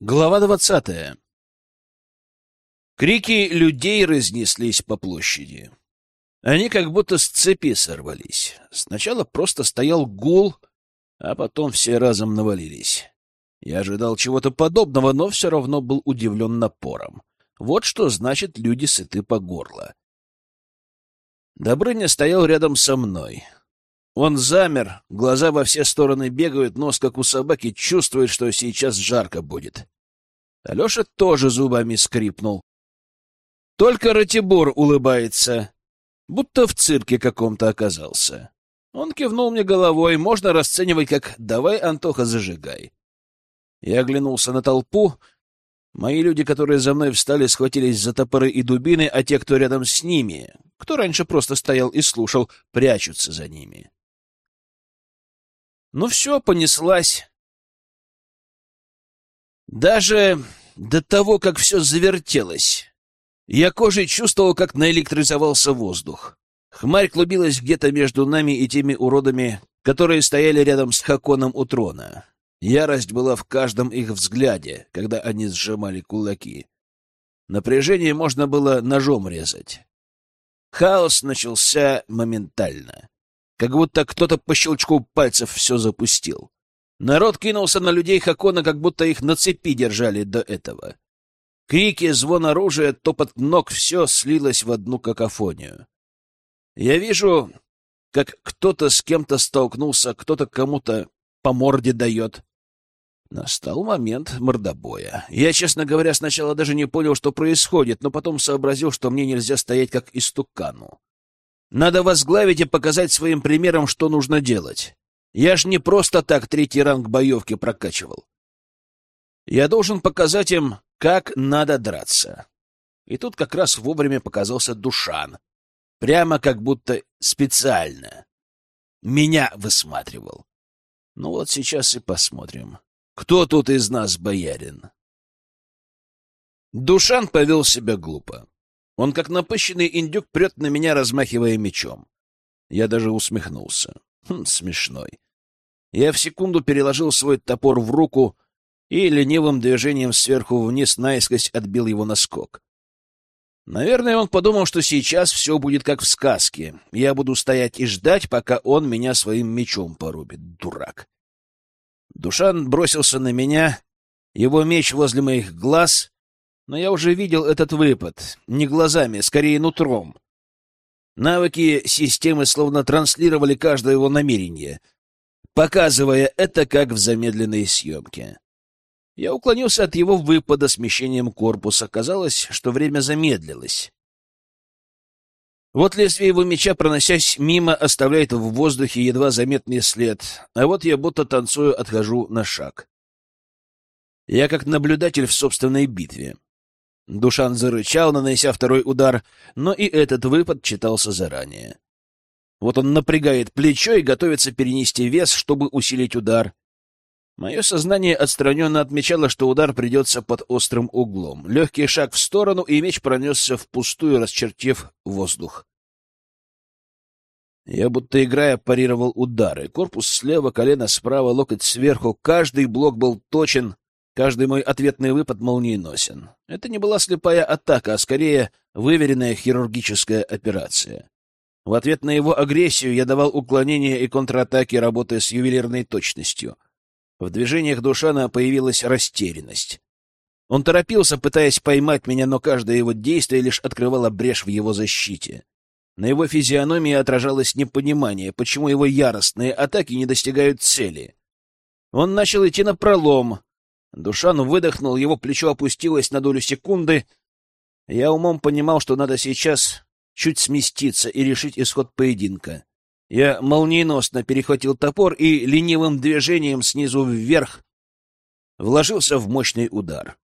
Глава двадцатая. Крики людей разнеслись по площади. Они как будто с цепи сорвались. Сначала просто стоял гул, а потом все разом навалились. Я ожидал чего-то подобного, но все равно был удивлен напором. Вот что значит люди сыты по горло. Добрыня стоял рядом со мной. Он замер, глаза во все стороны бегают, нос, как у собаки, чувствует, что сейчас жарко будет. Алеша тоже зубами скрипнул. Только Ратибор улыбается, будто в цирке каком-то оказался. Он кивнул мне головой, можно расценивать как «давай, Антоха, зажигай». Я оглянулся на толпу. Мои люди, которые за мной встали, схватились за топоры и дубины, а те, кто рядом с ними, кто раньше просто стоял и слушал, прячутся за ними. Ну все, понеслась. Даже до того, как все завертелось, я кожей чувствовал, как наэлектризовался воздух. Хмарь клубилась где-то между нами и теми уродами, которые стояли рядом с Хаконом у трона. Ярость была в каждом их взгляде, когда они сжимали кулаки. Напряжение можно было ножом резать. Хаос начался моментально как будто кто-то по щелчку пальцев все запустил. Народ кинулся на людей Хакона, как будто их на цепи держали до этого. Крики, звон оружия, топот ног — все слилось в одну какофонию. Я вижу, как кто-то с кем-то столкнулся, кто-то кому-то по морде дает. Настал момент мордобоя. Я, честно говоря, сначала даже не понял, что происходит, но потом сообразил, что мне нельзя стоять как истукану. Надо возглавить и показать своим примером, что нужно делать. Я ж не просто так третий ранг боевки прокачивал. Я должен показать им, как надо драться. И тут как раз вовремя показался Душан. Прямо как будто специально. Меня высматривал. Ну вот сейчас и посмотрим, кто тут из нас боярин. Душан повел себя глупо. Он, как напыщенный индюк, прет на меня, размахивая мечом. Я даже усмехнулся. Хм, смешной. Я в секунду переложил свой топор в руку и ленивым движением сверху вниз наискось отбил его наскок. Наверное, он подумал, что сейчас все будет как в сказке. Я буду стоять и ждать, пока он меня своим мечом порубит. Дурак. Душан бросился на меня, его меч возле моих глаз, но я уже видел этот выпад, не глазами, скорее нутром. Навыки системы словно транслировали каждое его намерение, показывая это как в замедленной съемке. Я уклонился от его выпада смещением корпуса. Казалось, что время замедлилось. Вот лезвие его меча, проносясь мимо, оставляет в воздухе едва заметный след, а вот я будто танцую отхожу на шаг. Я как наблюдатель в собственной битве. Душан зарычал, нанеся второй удар, но и этот выпад читался заранее. Вот он напрягает плечо и готовится перенести вес, чтобы усилить удар. Мое сознание отстраненно отмечало, что удар придется под острым углом. Легкий шаг в сторону, и меч пронесся впустую, расчертив воздух. Я будто играя парировал удары. Корпус слева, колено справа, локоть сверху. Каждый блок был точен, Каждый мой ответный выпад молниеносен. Это не была слепая атака, а скорее выверенная хирургическая операция. В ответ на его агрессию я давал уклонения и контратаки, работая с ювелирной точностью. В движениях Душана появилась растерянность. Он торопился, пытаясь поймать меня, но каждое его действие лишь открывало брешь в его защите. На его физиономии отражалось непонимание, почему его яростные атаки не достигают цели. Он начал идти на пролом, Душан выдохнул, его плечо опустилось на долю секунды. Я умом понимал, что надо сейчас чуть сместиться и решить исход поединка. Я молниеносно перехватил топор и ленивым движением снизу вверх вложился в мощный удар.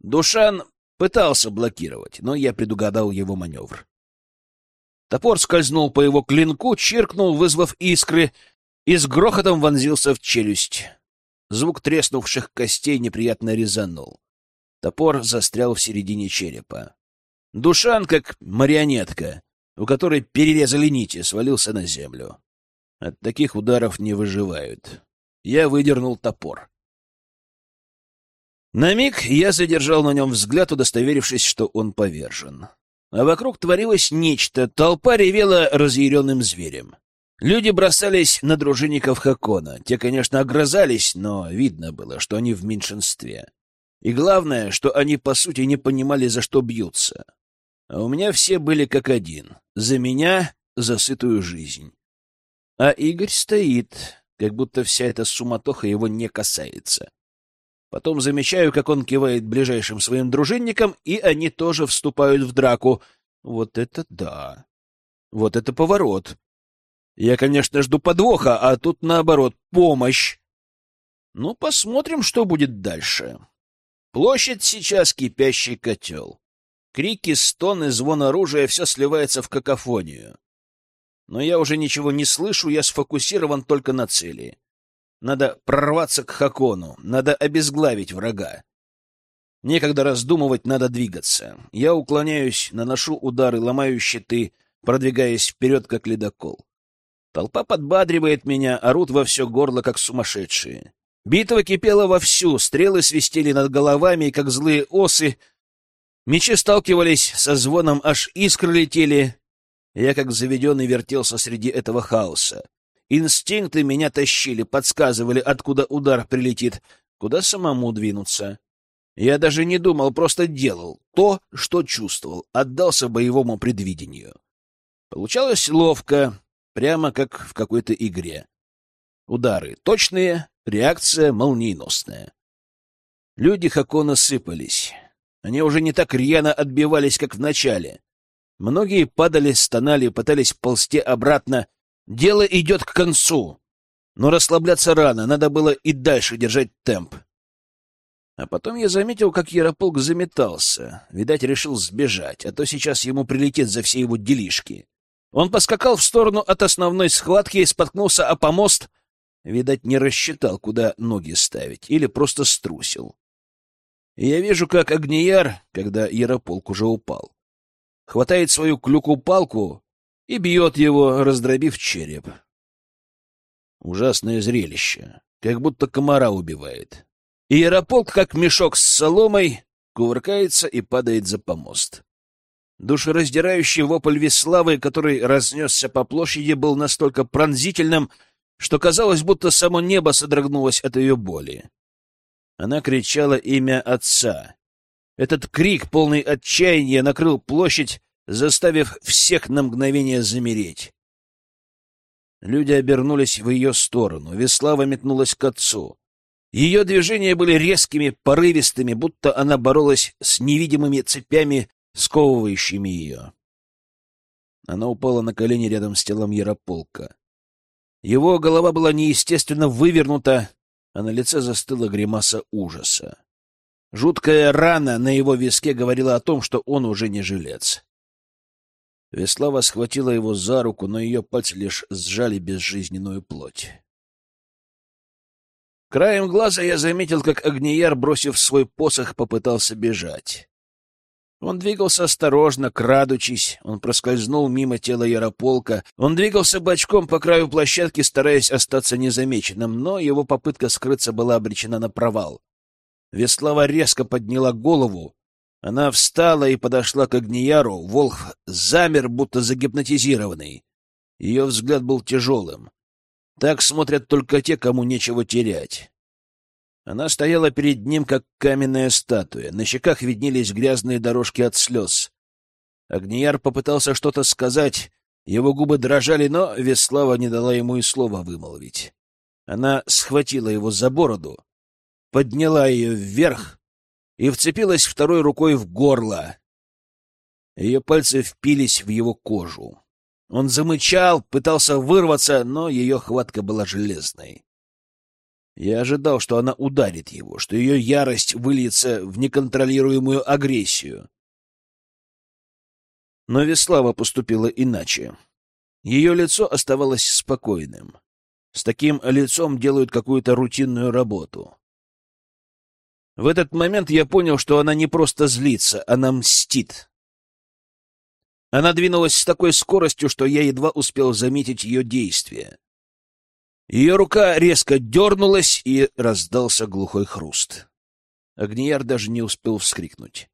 Душан пытался блокировать, но я предугадал его маневр. Топор скользнул по его клинку, чиркнул, вызвав искры, и с грохотом вонзился в челюсть. Звук треснувших костей неприятно резанул. Топор застрял в середине черепа. Душан, как марионетка, у которой перерезали нити, свалился на землю. От таких ударов не выживают. Я выдернул топор. На миг я задержал на нем взгляд, удостоверившись, что он повержен. А вокруг творилось нечто, толпа ревела разъяренным зверем. Люди бросались на дружинников Хакона. Те, конечно, огрызались, но видно было, что они в меньшинстве. И главное, что они, по сути, не понимали, за что бьются. А у меня все были как один. За меня, за сытую жизнь. А Игорь стоит, как будто вся эта суматоха его не касается. Потом замечаю, как он кивает ближайшим своим дружинникам, и они тоже вступают в драку. Вот это да! Вот это поворот! Я, конечно, жду подвоха, а тут, наоборот, помощь. Ну, посмотрим, что будет дальше. Площадь сейчас кипящий котел. Крики, стоны, звон оружия — все сливается в какофонию. Но я уже ничего не слышу, я сфокусирован только на цели. Надо прорваться к Хакону, надо обезглавить врага. Некогда раздумывать, надо двигаться. Я уклоняюсь, наношу удары, ломаю щиты, продвигаясь вперед, как ледокол. Толпа подбадривает меня, орут во все горло, как сумасшедшие. Битва кипела вовсю, стрелы свистели над головами, как злые осы. Мечи сталкивались со звоном, аж искры летели. Я, как заведенный, вертелся среди этого хаоса. Инстинкты меня тащили, подсказывали, откуда удар прилетит, куда самому двинуться. Я даже не думал, просто делал то, что чувствовал, отдался боевому предвидению. Получалось ловко, прямо как в какой-то игре. Удары точные, реакция молниеносная. Люди Хакона сыпались. Они уже не так рьяно отбивались, как в начале. Многие падали, стонали, пытались ползти обратно. Дело идет к концу. Но расслабляться рано, надо было и дальше держать темп. А потом я заметил, как Ярополк заметался. Видать, решил сбежать, а то сейчас ему прилетит за все его делишки. Он поскакал в сторону от основной схватки и споткнулся о помост. Видать, не рассчитал, куда ноги ставить, или просто струсил. Я вижу, как Огнияр, когда Ярополк уже упал, хватает свою клюку-палку и бьет его, раздробив череп. Ужасное зрелище, как будто комара убивает. И Ярополк, как мешок с соломой, кувыркается и падает за помост. Душераздирающий вопль Веславы, который разнесся по площади, был настолько пронзительным, что казалось, будто само небо содрогнулось от ее боли. Она кричала имя отца. Этот крик, полный отчаяния, накрыл площадь, заставив всех на мгновение замереть. Люди обернулись в ее сторону. Веслава метнулась к отцу. Ее движения были резкими, порывистыми, будто она боролась с невидимыми цепями, сковывающими ее. Она упала на колени рядом с телом Ярополка. Его голова была неестественно вывернута, а на лице застыла гримаса ужаса. Жуткая рана на его виске говорила о том, что он уже не жилец. Веслава схватила его за руку, но ее пальцы лишь сжали безжизненную плоть. Краем глаза я заметил, как Агнияр, бросив свой посох, попытался бежать. Он двигался осторожно, крадучись, он проскользнул мимо тела Ярополка, он двигался бочком по краю площадки, стараясь остаться незамеченным, но его попытка скрыться была обречена на провал. Веслава резко подняла голову, она встала и подошла к Агнияру, Волх замер, будто загипнотизированный. Ее взгляд был тяжелым. Так смотрят только те, кому нечего терять. Она стояла перед ним, как каменная статуя. На щеках виднелись грязные дорожки от слез. Агнияр попытался что-то сказать. Его губы дрожали, но Веслава не дала ему и слова вымолвить. Она схватила его за бороду, подняла ее вверх и вцепилась второй рукой в горло. Ее пальцы впились в его кожу. Он замычал, пытался вырваться, но ее хватка была железной. Я ожидал, что она ударит его, что ее ярость выльется в неконтролируемую агрессию. Но Веслава поступила иначе. Ее лицо оставалось спокойным. С таким лицом делают какую-то рутинную работу. В этот момент я понял, что она не просто злится, она мстит. Она двинулась с такой скоростью, что я едва успел заметить ее действия. Ее рука резко дернулась, и раздался глухой хруст. Огнияр даже не успел вскрикнуть.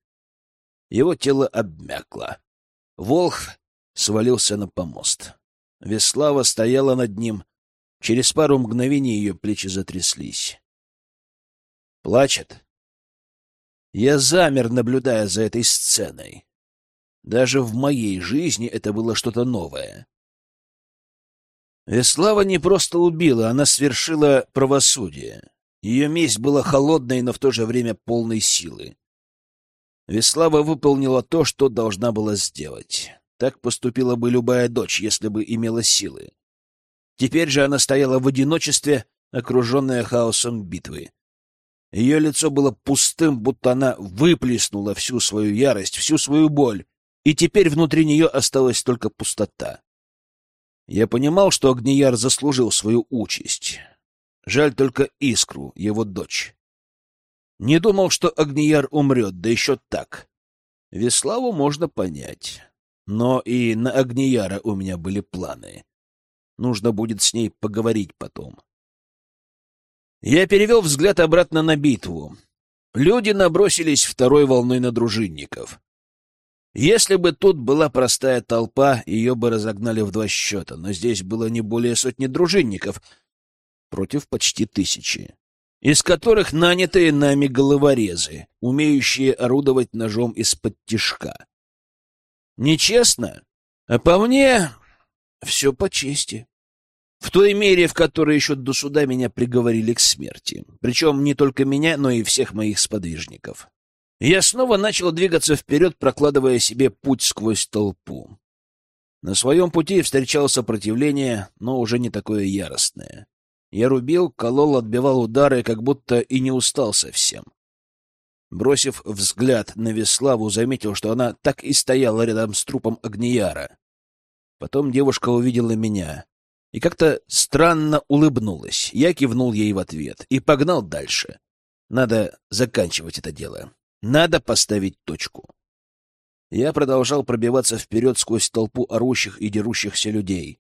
Его тело обмякло. Волх свалился на помост. Веслава стояла над ним. Через пару мгновений ее плечи затряслись. Плачет. Я замер, наблюдая за этой сценой. Даже в моей жизни это было что-то новое. Веслава не просто убила, она свершила правосудие. Ее месть была холодной, но в то же время полной силы. Веслава выполнила то, что должна была сделать. Так поступила бы любая дочь, если бы имела силы. Теперь же она стояла в одиночестве, окруженная хаосом битвы. Ее лицо было пустым, будто она выплеснула всю свою ярость, всю свою боль, и теперь внутри нее осталась только пустота. Я понимал, что Огнияр заслужил свою участь. Жаль только Искру, его дочь. Не думал, что Огнияр умрет, да еще так. Веславу можно понять. Но и на Огнияра у меня были планы. Нужно будет с ней поговорить потом. Я перевел взгляд обратно на битву. Люди набросились второй волной на дружинников. Если бы тут была простая толпа, ее бы разогнали в два счета, но здесь было не более сотни дружинников против почти тысячи, из которых нанятые нами головорезы, умеющие орудовать ножом из-под тишка. Нечестно? А по мне все по чести. В той мере, в которой еще до суда меня приговорили к смерти. Причем не только меня, но и всех моих сподвижников. Я снова начал двигаться вперед, прокладывая себе путь сквозь толпу. На своем пути встречал сопротивление, но уже не такое яростное. Я рубил, колол, отбивал удары, как будто и не устал совсем. Бросив взгляд на Веславу, заметил, что она так и стояла рядом с трупом Агнияра. Потом девушка увидела меня и как-то странно улыбнулась. Я кивнул ей в ответ и погнал дальше. Надо заканчивать это дело. Надо поставить точку. Я продолжал пробиваться вперед сквозь толпу орущих и дерущихся людей.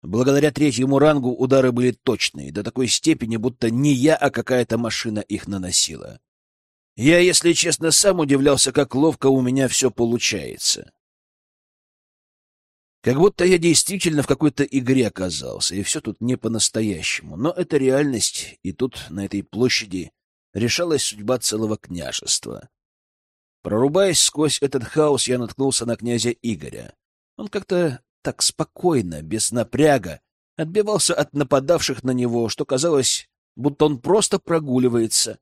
Благодаря третьему рангу удары были точные, до такой степени, будто не я, а какая-то машина их наносила. Я, если честно, сам удивлялся, как ловко у меня все получается. Как будто я действительно в какой-то игре оказался, и все тут не по-настоящему. Но это реальность, и тут, на этой площади, решалась судьба целого княжества. Прорубаясь сквозь этот хаос, я наткнулся на князя Игоря. Он как-то так спокойно, без напряга, отбивался от нападавших на него, что казалось, будто он просто прогуливается.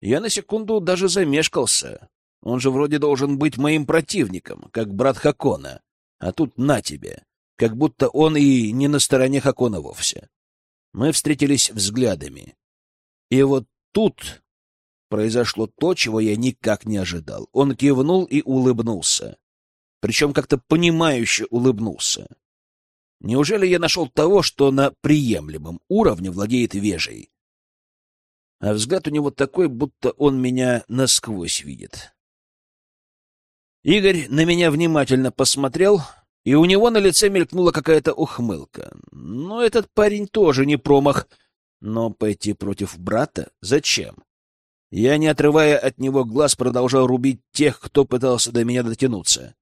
Я на секунду даже замешкался. Он же вроде должен быть моим противником, как брат Хакона. А тут на тебе, как будто он и не на стороне Хакона вовсе. Мы встретились взглядами. И вот тут произошло то, чего я никак не ожидал. Он кивнул и улыбнулся. Причем как-то понимающе улыбнулся. Неужели я нашел того, что на приемлемом уровне владеет вежей? А взгляд у него такой, будто он меня насквозь видит. Игорь на меня внимательно посмотрел, и у него на лице мелькнула какая-то ухмылка. Ну, этот парень тоже не промах. Но пойти против брата зачем? Я, не отрывая от него глаз, продолжал рубить тех, кто пытался до меня дотянуться.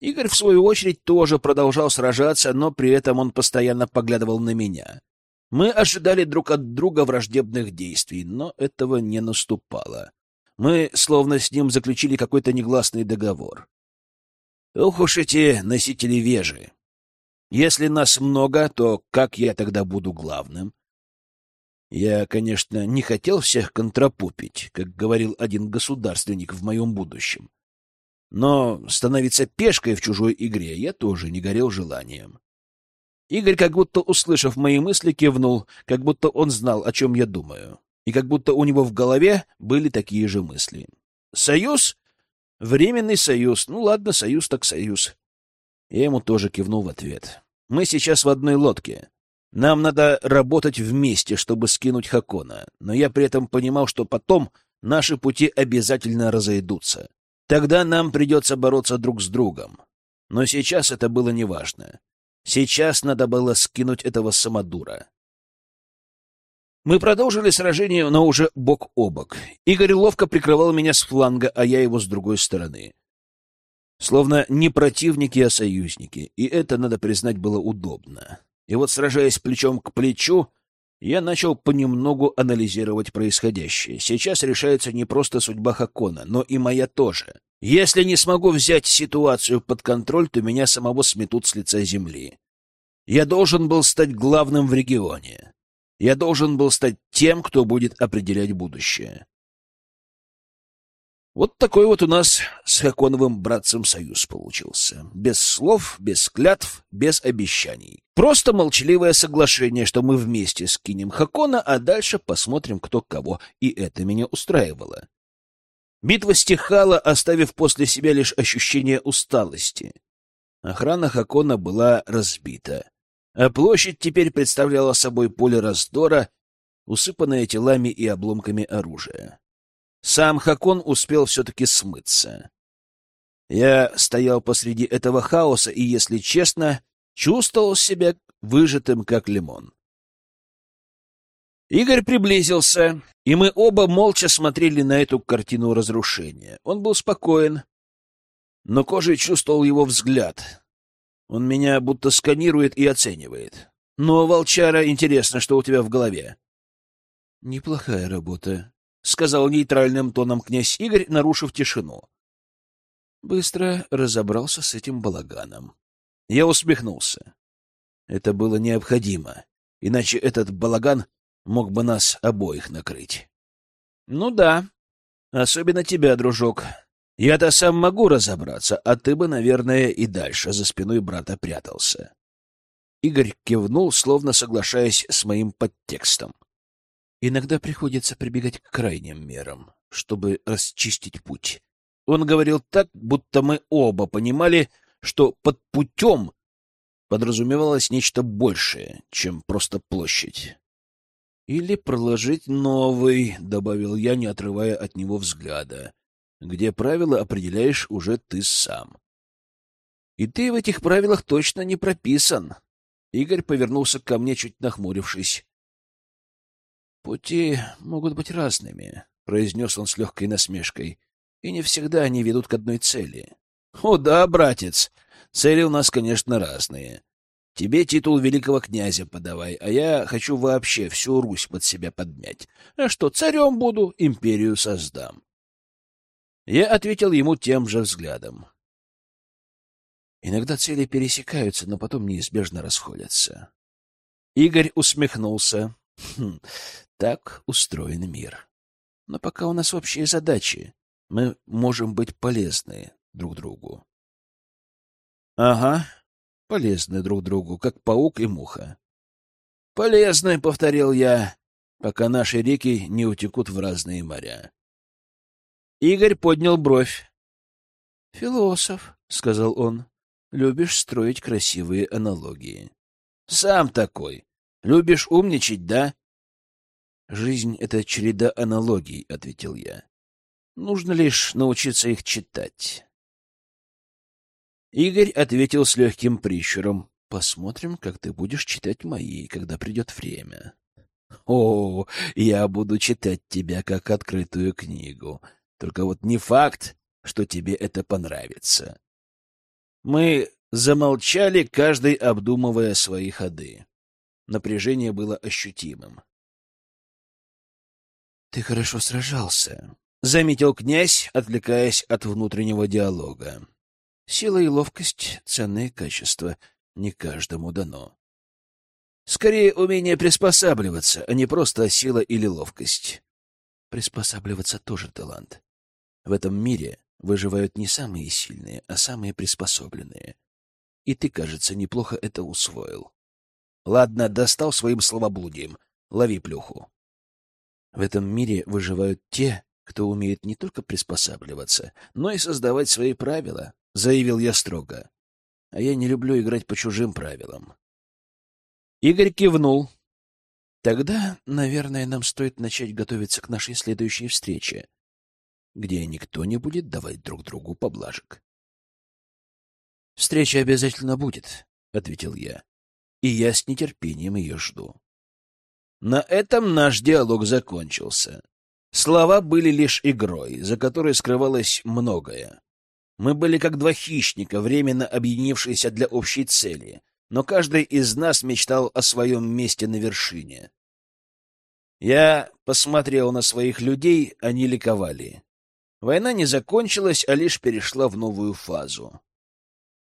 Игорь, в свою очередь, тоже продолжал сражаться, но при этом он постоянно поглядывал на меня. Мы ожидали друг от друга враждебных действий, но этого не наступало. Мы словно с ним заключили какой-то негласный договор. Ох уж эти носители вежи! Если нас много, то как я тогда буду главным? Я, конечно, не хотел всех контрапупить, как говорил один государственник в моем будущем. Но становиться пешкой в чужой игре я тоже не горел желанием. Игорь, как будто услышав мои мысли, кивнул, как будто он знал, о чем я думаю, и как будто у него в голове были такие же мысли. «Союз? Временный союз. Ну ладно, союз так союз». Я ему тоже кивнул в ответ. «Мы сейчас в одной лодке. Нам надо работать вместе, чтобы скинуть Хакона, но я при этом понимал, что потом наши пути обязательно разойдутся. Тогда нам придется бороться друг с другом. Но сейчас это было неважно. Сейчас надо было скинуть этого самодура. Мы продолжили сражение, но уже бок о бок. Игорь ловко прикрывал меня с фланга, а я его с другой стороны. Словно не противники, а союзники. И это, надо признать, было удобно. И вот, сражаясь плечом к плечу, я начал понемногу анализировать происходящее. Сейчас решается не просто судьба Хакона, но и моя тоже. Если не смогу взять ситуацию под контроль, то меня самого сметут с лица земли. Я должен был стать главным в регионе. Я должен был стать тем, кто будет определять будущее. Вот такой вот у нас с Хаконовым братцем союз получился. Без слов, без клятв, без обещаний. Просто молчаливое соглашение, что мы вместе скинем Хакона, а дальше посмотрим, кто кого. И это меня устраивало. Битва стихала, оставив после себя лишь ощущение усталости. Охрана Хакона была разбита, а площадь теперь представляла собой поле раздора, усыпанное телами и обломками оружия. Сам Хакон успел все-таки смыться. Я стоял посреди этого хаоса и, если честно, чувствовал себя выжатым, как лимон. Игорь приблизился, и мы оба молча смотрели на эту картину разрушения. Он был спокоен, но кожей чувствовал его взгляд. Он меня будто сканирует и оценивает. Но, волчара, интересно, что у тебя в голове. — Неплохая работа, — сказал нейтральным тоном князь Игорь, нарушив тишину. Быстро разобрался с этим балаганом. Я усмехнулся. Это было необходимо, иначе этот балаган мог бы нас обоих накрыть. — Ну да, особенно тебя, дружок. Я-то сам могу разобраться, а ты бы, наверное, и дальше за спиной брата прятался. Игорь кивнул, словно соглашаясь с моим подтекстом. Иногда приходится прибегать к крайним мерам, чтобы расчистить путь. Он говорил так, будто мы оба понимали, что под путем подразумевалось нечто большее, чем просто площадь. «Или проложить новый», — добавил я, не отрывая от него взгляда, где правила определяешь уже ты сам. «И ты в этих правилах точно не прописан». Игорь повернулся ко мне, чуть нахмурившись. «Пути могут быть разными», — произнес он с легкой насмешкой, — «и не всегда они ведут к одной цели». «О да, братец, цели у нас, конечно, разные. Тебе титул великого князя подавай, а я хочу вообще всю Русь под себя подмять. А что, царем буду, империю создам». Я ответил ему тем же взглядом. Иногда цели пересекаются, но потом неизбежно расходятся. Игорь усмехнулся. Хм, так устроен мир. Но пока у нас общие задачи, мы можем быть полезны друг другу. Ага, полезны друг другу, как паук и муха. Полезны, — повторил я, — пока наши реки не утекут в разные моря. Игорь поднял бровь. — Философ, — сказал он, — любишь строить красивые аналогии. — Сам такой. Любишь умничать, да? «Жизнь — это череда аналогий», — ответил я. «Нужно лишь научиться их читать». Игорь ответил с легким прищуром. «Посмотрим, как ты будешь читать мои, когда придет время». «О, я буду читать тебя как открытую книгу. Только вот не факт, что тебе это понравится». Мы замолчали, каждый обдумывая свои ходы. Напряжение было ощутимым. — Ты хорошо сражался, — заметил князь, отвлекаясь от внутреннего диалога. — Сила и ловкость — ценные качества, не каждому дано. Скорее, умение приспосабливаться, а не просто сила или ловкость. Приспосабливаться тоже талант. В этом мире выживают не самые сильные, а самые приспособленные. И ты, кажется, неплохо это усвоил. Ладно, достал своим словоблудием. Лови плюху. В этом мире выживают те, кто умеет не только приспосабливаться, но и создавать свои правила, — заявил я строго. А я не люблю играть по чужим правилам. Игорь кивнул. Тогда, наверное, нам стоит начать готовиться к нашей следующей встрече, где никто не будет давать друг другу поблажек. «Встреча обязательно будет», — ответил я, — «и я с нетерпением ее жду». На этом наш диалог закончился. Слова были лишь игрой, за которой скрывалось многое. Мы были как два хищника, временно объединившиеся для общей цели, но каждый из нас мечтал о своем месте на вершине. Я посмотрел на своих людей, они ликовали. Война не закончилась, а лишь перешла в новую фазу.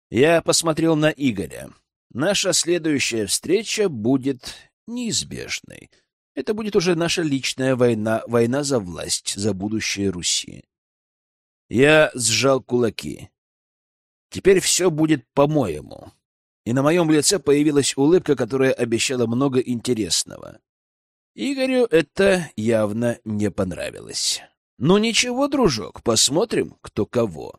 Я посмотрел на Игоря. Наша следующая встреча будет неизбежной. Это будет уже наша личная война, война за власть, за будущее Руси. Я сжал кулаки. Теперь все будет по-моему. И на моем лице появилась улыбка, которая обещала много интересного. Игорю это явно не понравилось. Ну ничего, дружок, посмотрим, кто кого.